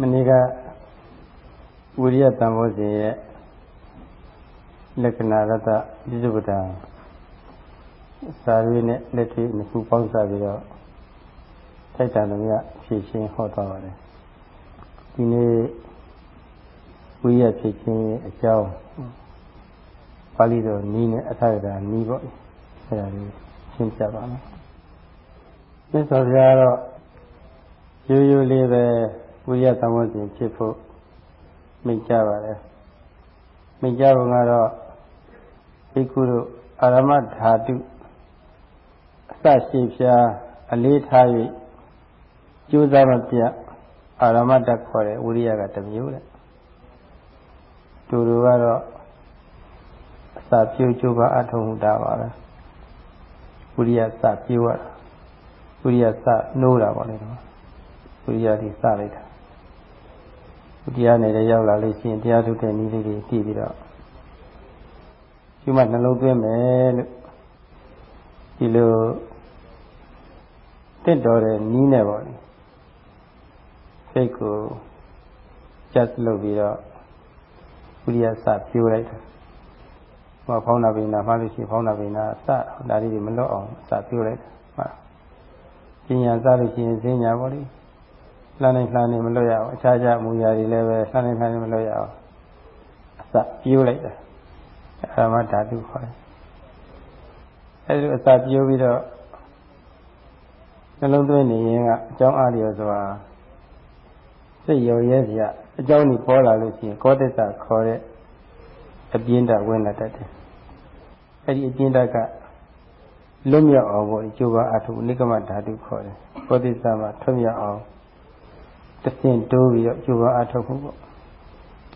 မနေ့ကဝိရိယတန်ဖိုးစဉ်ရဲ့လက္ခဏာရတ္တပြစ္ဆုပဒံစာရွေးနဲ့လက်တွေ့နှစ်ခုပေါင်းစပ်ပြီးတော့ထိုက်တန်သမီးဖြည့်ရှင်းဟောသွားပါတယ်ဒီနေ့ဝိရိယဖြည့်ရှင်းအကြောင်းပါဠိတော်နီးနဲ့အထာရတာနီးပေါ့အဲဒါလေးရှင်းပြပါမယ်မြတ်စွာဘုရားတော့ရိုးရိုးလေးပဲ ဝိရိယသမောစဉ်ဖြစ်ဖို့မိန့်ကြပါတယ်မိန့်ကြပုံကတော့ဘိက္ခုတို့အာရမဓာတုအစရှိဖြာအလေးထား၍ကြိုးစားမပြအာရမတခေါ်တဲ့ဝိရိယကတစ်မျိုးတဲ့တူတူကတော့အစပြုကြိုးပါအထုံးမှုတာပါပဲဝိရိယစပြုရတာဝိရိယစနိုးတာပါလေတော့ဝိရိယဒီစလိုက်တာ တရားနဲ့ရောက်လာလို့ရှိရင်တရားထုတ်တဲ့နည်းလေးတွေသိပြီးတော့ဒီမှာနှလုံးသွင်းမယ်လို့ဒီလိုတင့်တော်တဲ့နည်းနဲ့ပေါ့လေစိတ်ကိုကြက်လုပ်ပြီးတော့ဝိရိယစပြိုးလိုက်တယ်ဟောဖောင်းနာပိနာမှလို့ရှိရင်ဖောင်းနာပိနာစဒါလေးတွေမလွတ်အောင်စပြိုးလိုက်တယ်ဟုတ်ပညာစလို့ရှိရင်ဈဉ္ညာပေါ့လေ လှမ်းနေလှမ်းနေမလွတ်ရအောင်အခြားခြားမူရာတွေလည်းပဲလှမ်းနေလှမ်းနေမလွတ်ရအောင်အစပြိုးလိုက်တယ်အဲမှဓာတုခေါ်တယ်အဲဒီအစပြိုးပြီးတော့နှလုံးသွင်းနေရင်ကအကြောင်းအားလျော်စွာစိတ်ရောရဲစရာအကြောင်းကြီးပေါ်လာလို့ရှိရင်ကောတစ္ဆခေါ်တဲ့အပြင်းဓာဝင်လာတတ်တယ်အဲဒီအပြင်းဓာကလွတ်မြောက်အောင်ပေါ့ကျိုးပါအထုအနိကမဓာတုခေါ်တယ်ကောတစ္ဆမှာထွတ်မြောက်အောင် တဆင့်တိုးပြီးတော့ကျိုးပါအထုမှုပေါ့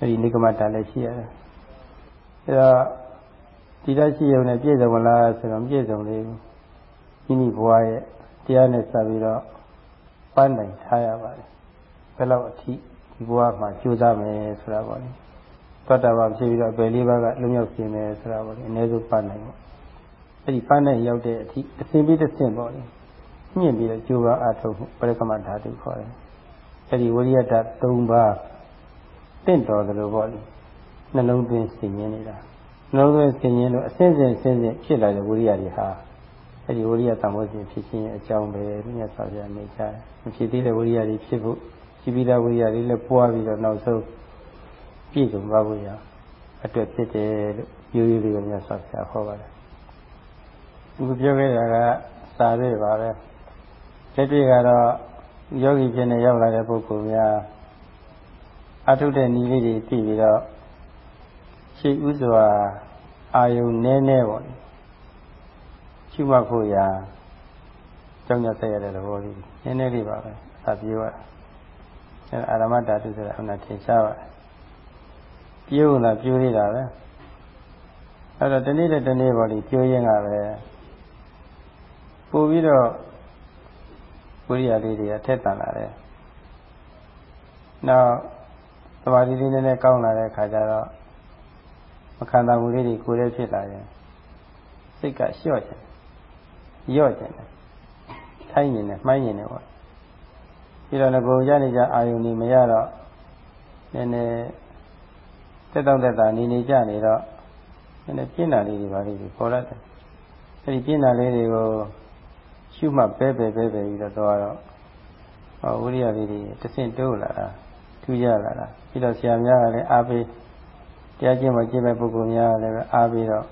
အဲဒီနိကမဓာလည်းရှိရတယ်အဲတော့ဒီတရှိရုံနဲ့ပြည့်စုံလားဆိုတော့ပြည့်စုံလေးဘူးမိမိဘဝရဲ့တရားနဲ့စပ်ပြီးတော့ပန်းနိုင်ထားရပါတယ်ဘယ်လောက်အထိဒီဘဝမှာကြိုးစားမယ်ဆိုတာပေါ့လေသတ္တဝါဖြစ်ပြီးတော့ပယ်လေးပါးကလွံ့မြောက်ခြင်းမယ်ဆိုတာပေါ့လေအနည်းဆုံးပန်းနိုင်ပေါ့အဲ့ဒီပန်းနိုင်ရောက်တဲ့အထိအစဉ်ပြီးတစ်ဆင့်ပေါ့လေညှင့်ပြီးတော့ကြိုးပါအထုတ်ပရိကမဓာတုခေါ်တယ် အဲ့ဒီဝိရိယတ၃ပါးတင့်တော်တယ်လို့ပေါ့လေနှလုံးသွင်းစဉ်းရင်းနေတာနှလုံးသွင်းစဉ်းရင်းလို့အစဉ်စဉ်စဉ်စဉ်ဖြစ်လာတဲ့ဝိရိယတွေဟာအဲဒီဝိရိယတန်ဖိုးစဉ်ဖြစ်ခြင်းရဲ့အကြောင်းပဲမြတ်စွာဘုရားနေကြတယ်မဖြစ်သေးတဲ့ဝိရိယတွေဖြစ်ဖို့ရှိပြီးသားဝိရိယတွေလည်းပွားပြီးတော့နောက်ဆုံးပြည့်စုံပါဖို့ရအတွက်ဖြစ်တယ်လို့ရိုးရိုးလေးကမြတ်စွာဘုရားဟောပါတယ်သူပြောခဲ့တာကစာရည်ပါပဲလက်တွေ့ကတော့ ယောဂီဖြစ်နေရောက်လာတဲ့ပုဂ္ဂိုလ်များအထုတဲ့နည်းလေးတွေသိပြီးတော့ရှိဥစွာအာယုန်နည်းနည်းပေါ့ရှုမှတ်ဖို့ရာကြောင်းကြဆက်ရတဲ့သဘောလေးနည်းနည်းလေးပါပဲအပြေးရအဲအာရမဓာတုဆိုတာအမှန်ထင်ရှားပါတယ်ပြေးုံလားပြေးသေးတာပဲအဲ့တော့တနေ့တဲ့တနေ့ပေါ်ဒီပြေးရင်ကပဲပို့ပြီးတော့ ဝိရိယလေးတွေအထက်တန်လာတယ်နောက်သမာဓိလေးနည်းနည်းကောင်းလာတဲ့ခါကျတော့မခံတာမှုလေးတွေကိုယ်လေးဖြစ်လာရင်စိတ်ကလျှော့ချင်ရော့ကျင်တယ်ထိုင်းနေတယ်မှိုင်းနေတယ်ပေါ့ပြီးတော့ငကိုရနေကြအာယုန်နေမရတော့နည်းနည်းတက်တော့တက်တာနေနေကြနေတော့နည်းနည်းပြင်းတာလေးတွေပါလိမ့်ပေါ်လာတယ်အဲဒီပြင်းတာလေးတွေကို ရှုမှတ်ပဲပဲပဲပဲပြီးတော့သွားတော့ဟောဝိရိယလေးတွေတဆင့်တိုးလာတာထူးရလာတာပြီးတော့ဆရာများကလည်းအားပေးတရားကျင့်မကျင့်မဲ့ပုဂ္ဂိုလ်များကလည်းအားပေးတော့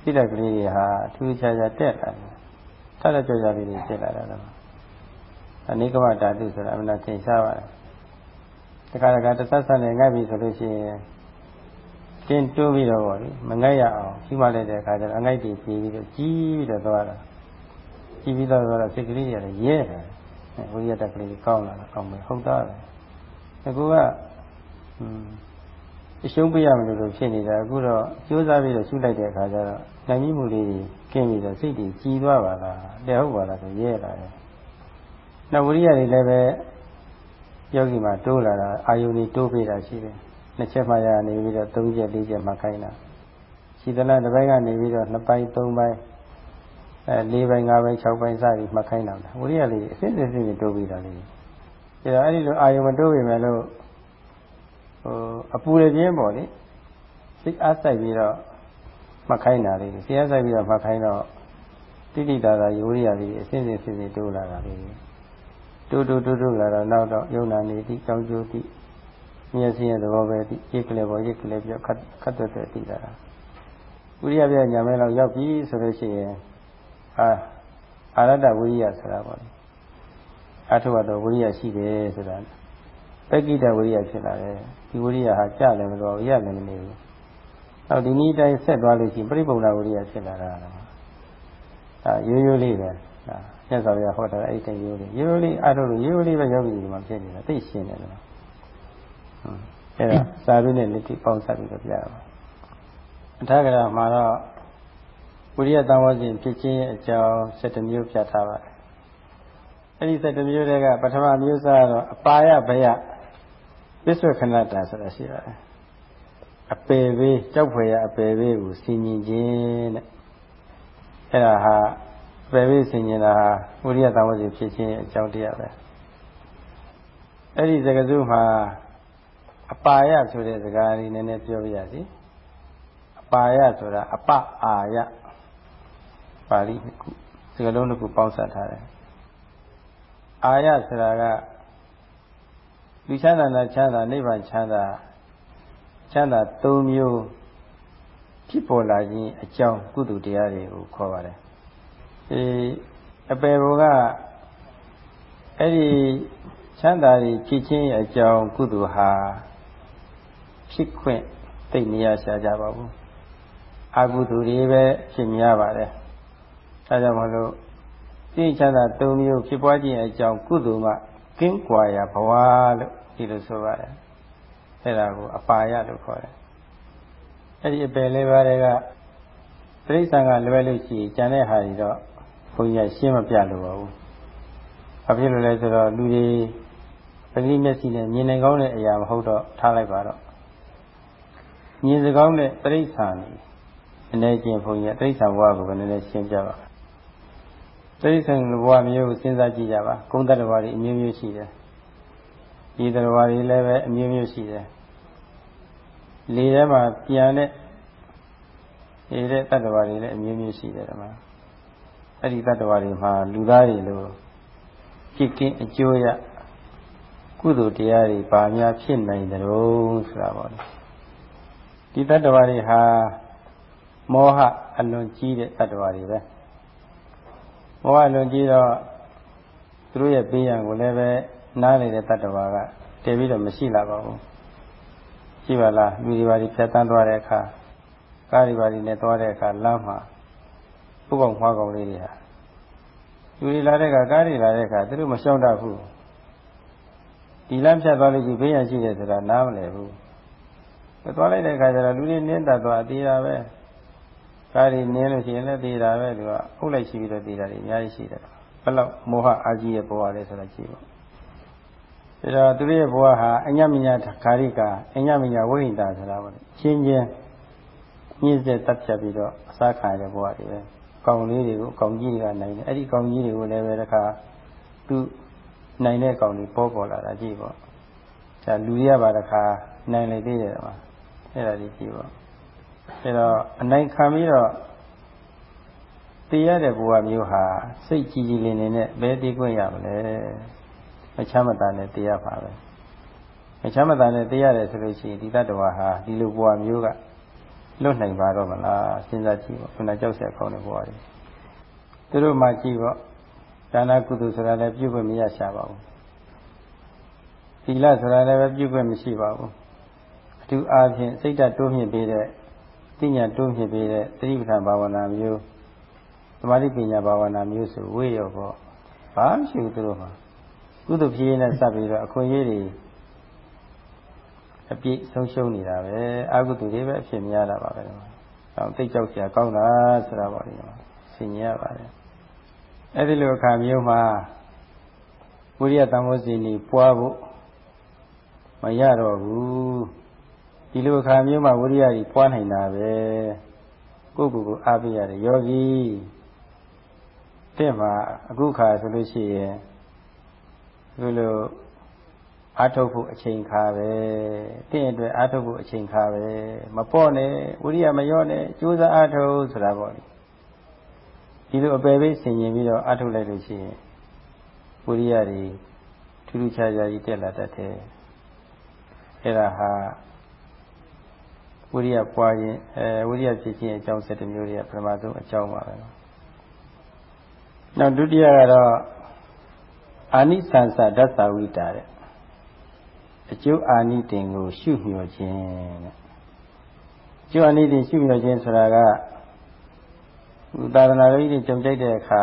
စိတ်ဓာတ်ကလေးတွေဟာထူးခြားခြားတက်လာတယ်ထတဲ့ကြောကြလေးတွေဖြစ်လာတာတော့အနိကမဓာတုဆိုတာအမှန်တင်ရှားပါတယ်တခါတခါတဆတ်ဆတ်နဲ့ငတ်ပြီဆိုလို့ရှိရင်တင်းတိုးပြီးတော့ဗောလေမငတ်ရအောင်ရှိမှလိုက်တဲ့အခါကျတော့အငိုက်တွေပြေးပြီးတော့ကြီးပြီးတော့သွားတာ ကြီးပြီးတော့သွားတော့စိတ်ကလေးတွေလည်းရဲတယ်ဝိရိယတက်ကလေးကောင်းလာတာကောင်းမယ်ဟုတ်သားတယ်အခုကအရှုံးပေးရမလို့လို့ဖြစ်နေတာအခုတော့ကြိုးစားပြီးတော့ရှုလိုက်တဲ့အခါကျတော့နိုင်မိမှုလေးကြီးကင်းပြီးတော့စိတ်တွေကြည်သွားပါလားတဲ့ဟုတ်ပါလားဆိုရဲလာတယ်။နောက်ဝိရိယတွေလည်းပဲယောဂီမှာတိုးလာတာအာယုန်တွေတိုးပေးတာရှိတယ်။နှစ်ချက်မှရနေပြီးတော့သုံးချက်လေးချက်မှခိုင်းတာ။ရှိသလားတစ်ပိုင်းကနေပြီးတော့နှစ်ပိုင်းသုံးပိုင်း အဲ၄ပိုင်း၅ပိုင်း၆ပိုင်းစသည်မှခိုင်းတာ။ဝိရိယလေးအစစ်စစ်စစ်တိုးပြီးတာလေးဒါအဲ့ဒီလိုအာယုံမတိုးပေမဲ့လို့ဟိုအပူရခြင်းပေါ့လေစိတ်အားဆိုင်ပြီးတော့မှတ်ခိုင်းတာလေးစိတ်အားဆိုင်ပြီးတော့မှတ်ခိုင်းတော့တိတိတာတာယောရိယာလေးအစင်းစင်းစင်းစင်းတိုးလာတာလေးတိုးတိုးတိုးတိုးလာတော့နောက်တော့ယုံနာနေတိကြောင်းကျိုးတိမျက်စိရဲ့သဘောပဲတိရိတ်ကလေးပေါ်ရိတ်ကလေးပြောခတ်ခတ်တဲ့တဲ့တိလာတာဝိရိယပြညာမဲလောက်ရောက်ပြီဆိုလို့ရှိရင် အာအာရတ္တဝိရိယဆိုတာပေါ့လေအထုတော့ဝိရိယရှိတယ်ဆိုတာပက္ကိတဝိရိယဖြစ်လာတယ်ဒီဝိရိယဟာကြလည်းမလို့ရလည်းမနေဘူးနောက်ဒီနည်းတိုင်းဆက်သွားလို့ရှိရင်ပြိပုံနာဝိရိယဖြစ်လာတာဒါရိုးရိုးလေးပဲဒါမြတ်စွာဘုရားဟောတာအဲ့ဒီရိုးလေးရိုးရိုးလေးအထုလို့ရိုးရိုးလေးပဲရောက်ပြီဒီမှာဖြစ်နေတာသိရှင်းတယ်လို့အဲ့ဒါစာရုနဲ့လက်တိပေါင်းစပ်ပြီးတော့ပြရပါအထာဂရမှာတော့ ဝိရိယတန်ဝစဉ်ဖြစ်ခြင်းရဲ့အကြောင်း7မျိုးပြထားပါတယ်အဲ့ဒီ7မျိုးတွေကပထမမျိုးစားတော့အပါယဘယပစ္ဆွခဏတာဆိုတာရှိပါတယ်အပေဘေးကြောက်ဖွယ်ရအပေဘေးကိုဆင်ញင်ခြင်းတဲ့အဲ့ဒါဟာအပေဘေးဆင်ញင်တာဟာဝိရိယတန်ဝစဉ်ဖြစ်ခြင်းရဲ့အကြောင်းတရားပဲအဲ့ဒီစကားစုမှာအပါယဆိုတဲ့စကားလေးနည်းနည်းပြောပြရစီအပါယဆိုတာအပအာယ ပါဠိတစ်ခုစကားလုံးတစ်ခုပေါင်းစပ်ထားတယ်အာယဆိုတာကလူချမ်းသာနဲ့ချမ်းသာနိဗ္ဗာန်ချမ်းသာချမ်းသာ၃မျိုးဖြစ်ပေါ်လာခြင်းအကြောင်းကုသိုလ်တရားတွေကိုခေါ်ပါတယ်အဲအပေဘောကအဲ့ဒီချမ်းသာတွေဖြစ်ခြင်းရဲ့အကြောင်းကုသိုလ်ဟာဖြစ်ခွင့်သိနေရရှာကြပါဘူးအကုသိုလ်တွေပဲဖြစ်များပါတယ် အဲကြောင့်မလို့သိချမ်းသာ၃မျိုးဖြစ်ပွားခြင်းအကြောင်းကုသိုလ်မှကင်းကွာရာဘဝလို့ဒီလိုဆိုပါတယ်အဲဒါကိုအပါယလို့ခေါ်တယ်အဲ့ဒီအပယ်လေးပါးတွေကတိရစ္ဆာန်ကလွယ်လို့ရှိရင်ကျန်တဲ့ဟာတွေတော့ဘုန်းကြီးကရှင်းမပြလို့ပါဘူး။ဘာဖြစ်လို့လဲဆိုတော့လူတွေပဂိမျက်စိနဲ့မြင်နိုင်ကောင်းတဲ့အရာမဟုတ်တော့ထားလိုက်ပါတော့မြင်စကောင်းတဲ့တိရစ္ဆာန်တွေအနေချင်းဘုန်းကြီးတိရစ္ဆာန်ဘဝကိုပဲနည်းနည်းရှင်းပြပါ တိရစ္ဆာန်ဘဝမျိုးကိုစဉ်းစားကြည့်ကြပါကုန်းတတ္တဝါတွေအမျိုးမျိုးရှိတယ်ဒီတတ္တဝါတွေလည်းပဲအမျိုးမျိုးရှိတယ်လေထဲမှာပြန်တဲ့နေတဲ့တတ္တဝါတွေလည်းအမျိုးမျိုးရှိတယ်ဓမ္မအဲ့ဒီတတ္တဝါတွေမှာလူသားတွေလိုဖြစ်ကင်းအကျိုးရကုသိုလ်တရားတွေပါများဖြစ်နိုင်တယ်လို့ဆိုတာပါလေဒီတတ္တဝါတွေဟာမောဟအလွန်ကြီးတဲ့တတ္တဝါတွေပဲ မောဟအလွန်ကြီးတော့သူတို့ရဲ့ပေးရန်ကိုလည်းပဲနားနေတဲ့တတ္တဝါကတည်ပြီးတော့မရှိလာပါဘူးရှိပါလားလူတွေပါဒီဖြတ်တန်းသွားတဲ့အခါကားတွေပါဒီနဲ့သွားတဲ့အခါလမ်းမှာပုကောင်ခွားကောင်လေးတွေဟာလူတွေလာတဲ့အခါကားတွေလာတဲ့အခါသူတို့မရှောင်တတ်ဘူးဒီလမ်းဖြတ်သွားလို့ရှိဘေးရန်ရှိတယ်ဆိုတာနားမလည်ဘူးသွားလိုက်တဲ့အခါကျတော့လူတွေနင်းတတ်သွားသေးတာပဲ ကားတွေနင်းလို့ရှိရင်လည်းသေးတာပဲသူကအုပ်လိုက်ရှိပြီးတော့သေးတာတွေအများကြီးရှိတယ်ဘယ်လောက်မောဟအာကြီးရဲ့ဘဝလဲဆိုတာကြည့်ပါဒါတော့သူရဲ့ဘဝဟာအညမညာခါရိကာအညမညာဝိဟိတာဆိုတာပေါ့ချင်းချင်းညစ်ဆက်တပ်ဖြတ်ပြီးတော့အစားခံရတဲ့ဘဝတွေပဲကောင်းလေးတွေကိုကောင်းကြီးတွေကနိုင်တယ်အဲ့ဒီကောင်းကြီးတွေကိုလည်းပဲတခါသူနိုင်တဲ့ကောင်းတွေပေါ်ပေါ်လာတာကြည့်ပေါ့ဒါလူရပါတခါနိုင်လေသေးတယ်ကွာအဲ့ဒါကြီးကြည့်ပေါ့ အဲ့တော့အနိုင်ခံပြီးတော့တည်ရတဲ့ဘဝမျိုးဟာစိတ်ကြည်ကြည်လင်လင်နဲ့ဘယ်တည်ခွင့်ရမလဲမချမ်းမသာနဲ့တရားပါပဲမချမ်းမသာနဲ့တရားရတယ်ဆိုလို့ရှိရင်ဒီတတ္တဝါဟာဒီလိုဘဝမျိုးကလွတ်နိုင်ပါတော့မလားစဉ်းစားကြည့်ပေါ့ခုနကြောက်ဆက်ကောင်းတဲ့ဘဝတွေသူတို့မှကြည့်ပေါ့ဒါနကုသိုလ်ဆိုတာလည်းပြုခွင့်မရရှာပါဘူးသီလဆိုတာလည်းပဲပြုခွင့်မရှိပါဘူးအထူးအားဖြင့်စိတ်ဓာတ်တိုးမြင့်ပေးတဲ့ သိညာတိုးမြင့်ပေးတဲ့သတိပဋ္ဌာန်ဘာဝနာမျိုးသမာဓိပညာဘာဝနာမျိုးဆိုဝေးရောပေါ့ဘာမှမရှိဘူးသူတို့မှာကုသိုလ်ဖြစ်ရင်လည်းစပ်ပြီးတော့အခွင့်အရေးတွေအပြည့်ဆုံးရှုံးနေတာပဲအကုသိုလ်တွေပဲအဖြစ်များတာပါပဲ။အောင်သိကြောက်စရာကောင်းတာဆိုတာပေါ့ဒီမှာဆင်ញရပါတယ်။အဲဒီလိုအခါမျိုးမှာဝိရိယတမောစီနီပွားဖို့မရတော့ဘူး။ ဒီလိုအခါမျိုးမှာဝိရိယကြီးပွားနိုင်တာပဲ။ကိုယ့်ကိုယ်ကိုအားပေးရတယ်ယောဂီတဲ့မှာအခုခါဆိုလို့ရှိရင်ဒီလိုအာထုတ်ဖို့အချိန်ခါပဲတင့်အတွက်အာထုတ်ဖို့အချိန်ခါပဲမပေါ့နဲ့ဝိရိယမရော့နဲ့ကြိုးစားအာထုတ်ဆိုတာပေါ့လေဒီလိုအပယ်ပေးဆင်ញင်ပြီးတော့အာထုတ်လိုက်လို့ရှိရင်ဝိရိယတွေထူးထူးခြားခြားကြီးတက်လာတတ်တယ်အဲ့ဒါဟာ ဝိရိယပွားခြင်းအဲဝိရိယဖြစ်ခြင်းအကြောင်း၁၇မျိုးတွေကပထမဆုံးအကြောင်းပါပဲနောက်ဒုတိယကတော့အာနိသန္စဒသဝိတာတဲ့အကျိုးအာနိသင်ကိုရှုမြော်ခြင်းတဲ့အကျိုးအာနိသင်ရှုမြော်ခြင်းဆိုတာကသာသနာ့ရေးတွေကြုံကြိုက်တဲ့အခါ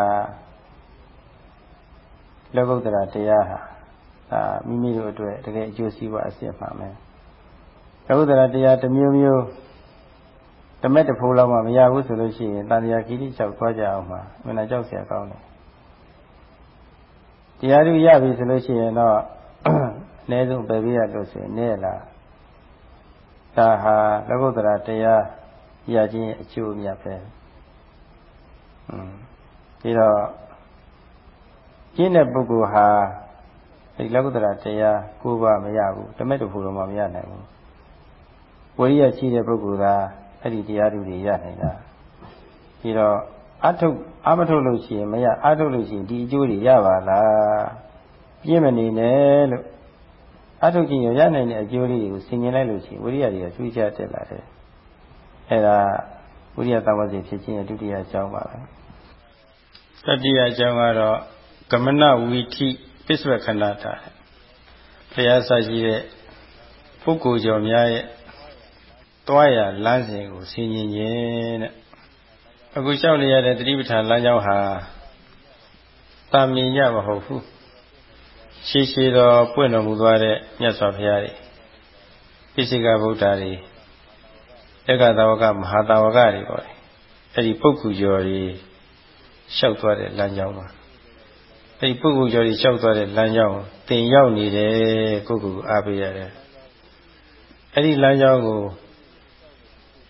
လောကုတ္တရာတရားဟာဒါမိမိတို့အတွက်တကယ်အကျိုးစီးပွားအစစ်မှမယ် လောကုတ္တရာတရားတစ်မျိုးမျိုးတမက်တဖိုးလောက်မှမရဘူးဆိုလို့ရှိရင်တန်တရားခိတိလျှောက်သွားကြအောင်မှာမနာကြောက်เสียကောင်းတယ်တရားသူရပြီဆိုလို့ရှိရင်တော့အနည်းဆုံးပဲပြရလို့ဆိုရင်နည်းလားဒါဟာလောကုတ္တရာတရားရခြင်းအကျိုးအမြတ်ပဲอืมပြီးတော့ကျင့်တဲ့ပုဂ္ဂိုလ်ဟာဒီလောကုတ္တရာတရားကိုးပါမရဘူးတမက်တဖို့တော့မရနိုင်ဘူး ဝိရိယရှိတဲ့ပုဂ္ဂိုလ်ကအဲ့ဒီတရားတွေရနိုင်တာပြီးတော့အထုတ်အမထုတ်လို့ရှိရင်မရအထုတ်လို့ရှိရင်ဒီအကျိုးတွေရပါလားပြင်းမနေနဲ့လို့အထုတ်ခြင်းရနိုင်တဲ့အကျိုးလေးတွေကိုဆင်ញင်လိုက်လို့ရှိရင်ဝိရိယတွေကကျူးကျတက်လာတယ်အဲ့ဒါဝိရိယသဘောစီဖြစ်ခြင်းရဲ့ဒုတိယအကြောင်းပါပဲတတိယအကြောင်းကတော့ကမနဝီထိပစ္စဝခဏတာဘုရားစာရှိတဲ့ပုဂ္ဂိုလ်ကျော်များရဲ့ တွားရလမ်းစဉ်ကိုဆင်ញင်ခြင်းတဲ့အခုလျှောက်နေရတဲ့တတိပဋ္ဌာန်လမ်းကြောင်းဟာတာမင်ရမဟုတ်ဘူးရှည်ရှည်တော်ပွင့်တော်မူသွားတဲ့မြတ်စွာဘုရားတွေပိစိကဗုဒ္ဓတွေဧကသာဝကမဟာသာဝကတွေပေါ့အဲ့ဒီပုဂ္ဂိုလ်ကျော်တွေလျှောက်သွားတဲ့လမ်းကြောင်းပါအဲ့ဒီပုဂ္ဂိုလ်ကျော်တွေလျှောက်သွားတဲ့လမ်းကြောင်းတင်ရောက်နေတယ်ကိုယ့်ကိုယ်အားပေးရတယ်အဲ့ဒီလမ်းကြောင်းကို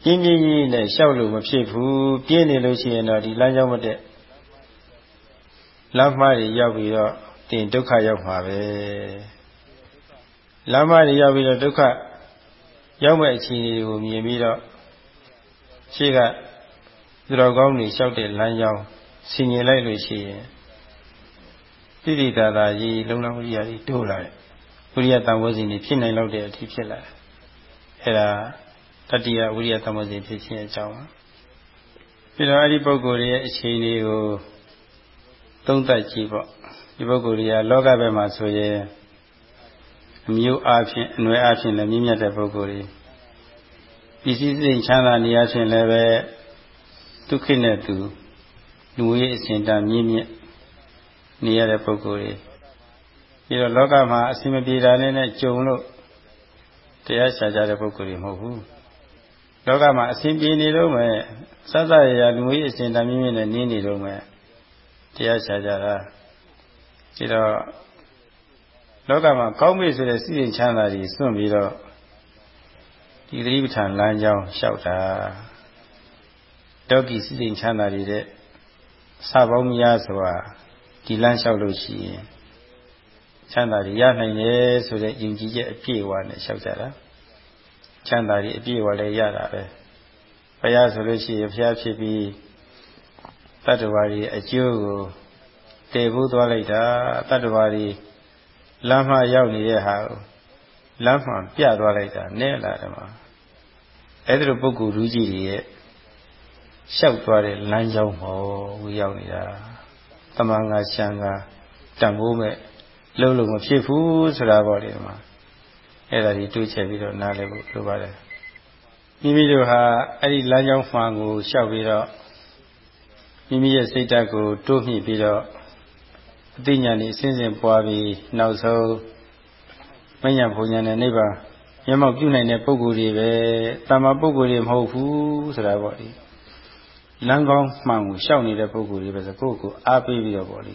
ပြင်းပြင်းကြီးနဲ့လျှောက်လို့မဖြစ်ဘူးပြင်းနေလို့ရှိရင်တော့ဒီလမ်းကြောင်းမတက်လမ်းမှားတွေရောက်ပြီးတော့တင်ဒုက္ခရောက်မှာပဲလမ်းမှားတွေရောက်ပြီးတော့ဒုက္ခရောက်မဲ့အခြေအနေကိုမြင်ပြီးတော့ရှေ့ကသူတော်ကောင်းတွေလျှောက်တဲ့လမ်းကြောင်းဆင်ញင်လိုက်လို့ရှိရင်တိတိသာသာကြီးလုံလောက်ကြီးရာကြီးတိုးလာတယ်ဝိရိယတန်ဖိုးစဉ်တွေဖြစ်နိုင်လောက်တဲ့အထိဖြစ်လာတယ်အဲ့ဒါ တတိယဝိရိယတန်ဖိုးစဉ်ဖြစ်ခြင်းအကြောင်းပါပြီးတော့အဲ့ဒီပုဂ္ဂိုလ်ရဲ့အခြေအနေကိုသုံးသပ်ကြည့်ပေါ့ဒီပုဂ္ဂိုလ်တွေကလောကဘက်မှာဆိုရင်အမျိုးအားဖြင့်အနွယ်အားဖြင့်လည်းမြင့်မြတ်တဲ့ပုဂ္ဂိုလ်တွေပစ္စည်းစိတ်ချမ်းသာနေရခြင်းလည်းပဲဒုက္ခနဲ့သူလူဝေးအစဉ်တန်မြင့်မြတ်နေရတဲ့ပုဂ္ဂိုလ်တွေပြီးတော့လောကမှာအစင်မပြေတာနဲ့ကြုံလို့တရားရှာကြတဲ့ပုဂ္ဂိုလ်တွေမဟုတ်ဘူး လောကမှာအစဉ်ပြေနေတော့မယ်စသရရလူဝေးအစဉ်တန်မြင့်မြတ်နဲ့နင်းနေတော့မယ်တရားရှာကြတာဒီတော့လောကမှာကောင်းပြီဆိုတဲ့စိတ်ချမ်းသာတွေစွန့်ပြီးတော့ဒီသတိပဋ္ဌာန်လမ်းကြောင်းလျှောက်တာတောကီစိတ်ချမ်းသာတွေတဲ့စပေါင်းများဆိုတာဒီလမ်းလျှောက်လို့ရှိရင်ချမ်းသာတွေရနိုင်တယ်ဆိုတဲ့ယုံကြည်ချက်အပြည့်အဝနဲ့လျှောက်ကြတာ ချမ်းသာတွေအပြည့်အဝလည်းရတာပဲဘုရားဆိုလို့ရှိရင်ဘုရားဖြစ်ပြီးတတ္တဝါတွေအကျိုးကိုတည်ဖို့သွားလိုက်တာတတ္တဝါတွေလမ်းမှရောက်နေတဲ့ဟာကိုလမ်းမှပြသွားလိုက်တာနဲ့လာတယ်မှာအဲ့ဒီလိုပုဂ္ဂိုလ်လူကြီးတွေရဲ့လျှောက်သွားတဲ့လမ်းကြောင်းဟောဝေရောက်နေတာတမန်ငါရှံကတန်ဖိုးမဲ့လုံးလုံးမဖြစ်ဘူးဆိုတာပေါ့လေဒီမှာ အဲ့ဒါဒီတွေးချက်ပြီးတော့နားလည်ဖို့လိုပါတယ်မိမိတို့ဟာအဲ့ဒီလမ်းကြောင်းမှန်ကိုလျှောက်ပြီးတော့မိမိရဲ့စိတ်ဓာတ်ကိုတိုးမြှင့်ပြီးတော့အသိဉာဏ်ဤအစဉ်စဉ်ပွားပြီးနောက်ဆုံးမဉ္ဇဉ်ဘုံဉာဏ်နဲ့နိဗ္ဗာန်မျက်မှောက်ပြုနိုင်တဲ့ပုဂ္ဂိုလ်တွေပဲတာမပုဂ္ဂိုလ်တွေမဟုတ်ဘူးဆိုတာပေါ့လေလမ်းကောင်းမှန်ကိုရှောက်နေတဲ့ပုဂ္ဂိုလ်တွေပဲဆိုကိုယ့်ကိုအားပေးပြီးတော့ပေါ့လေ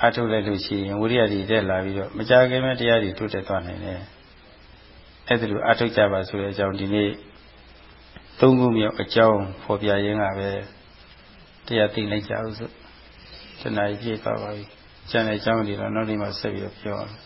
အားထုတ်လိုက်လို့ရှိရင်ဝိရိယတွေတက်လာပြီးတော့မကြခင်မဲ့တရားတွေတိုးတက်သွားနိုင်တယ် အဲ့ဒါလိုအားထုတ်ကြပါဆိုတဲ့အကြောင်းဒီနေ့သုံးခုမြောက်အကြောင်းဖော်ပြရင်းကပဲတရားသိလိုက်ကြအောင်စို့တဏှာကြီးပြည့်သွားပါပြီကျန်တဲ့အကြောင်းတွေတော့နောက်နေ့မှဆက်ပြီးတော့ပြောအောင်သာ